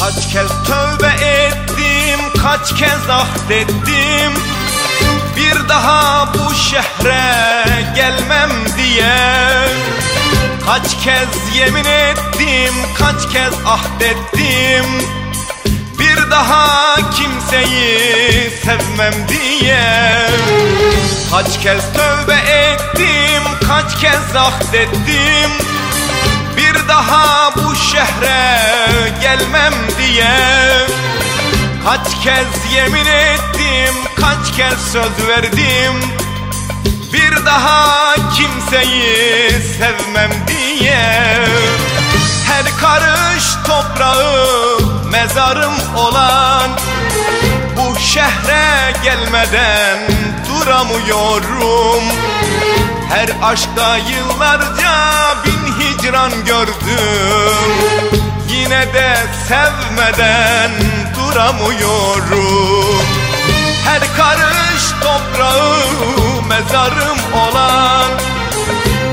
Kaç kez tövbe ettim Kaç kez ahdettim Bir daha bu şehre gelmem diye. Kaç kez yemin ettim Kaç kez ahdettim Bir daha kimseyi sevmem diye. Kaç kez tövbe ettim Kaç kez ahdettim daha bu şehre gelmem diye. Kaç kez yemin ettim Kaç kez söz verdim. Bir daha kimseyi sevmem diye. Her karış toprağı mezarım olan Bu şehre gelmeden duramıyorum Her aşkta yıllarca bin hicran gördüm. Yine de sevmeden duramıyorum. Her karış toprağı mezarım olan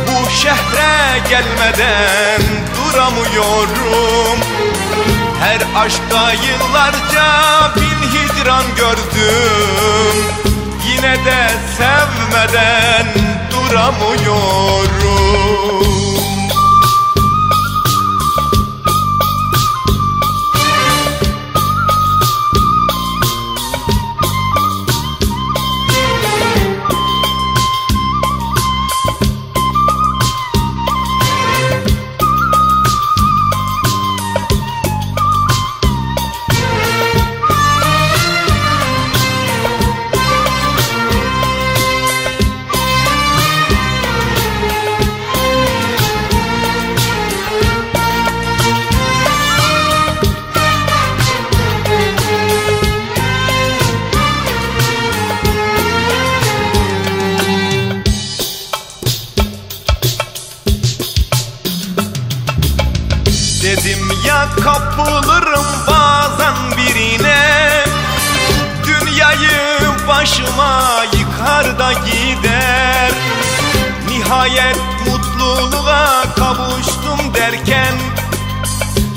Bu şehre gelmeden duramıyorum. Her aşkta yıllarca bin hicran gördüm. Yine de sevmeden duramıyorum Dedim ya kapılırım bazen birine. Dünyayı başıma yıkar da gider. Nihayet mutluluğa kavuştum derken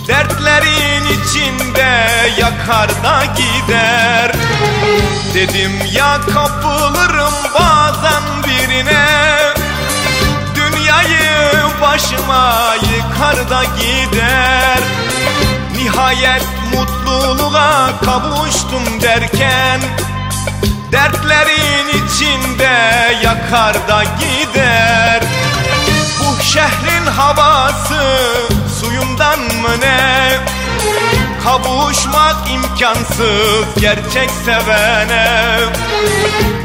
Dertlerin içinde yakar da gider. Dedim ya kapılırım bazen birine başıma yıkar da gider. Nihayet mutluluğa kavuştum derken Dertlerin içinde yakar da gider. Bu şehrin havası suyundan mı ne? Kavuşmak imkansız gerçek sevene.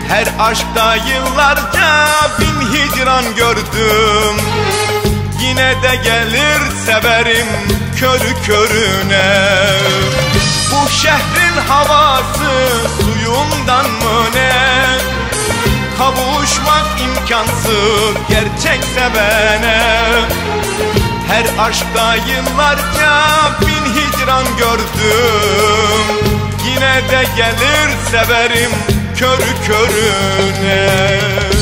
Her aşkta yıllarca bin hicran gördüm Yine de gelir severim körü körüne. Bu şehrin havası suyundan mı ne? Kavuşmak imkansız gerçek sevene. Her aşkta yıllarca bin hicran gördüm. Yine de gelir severim körü körüne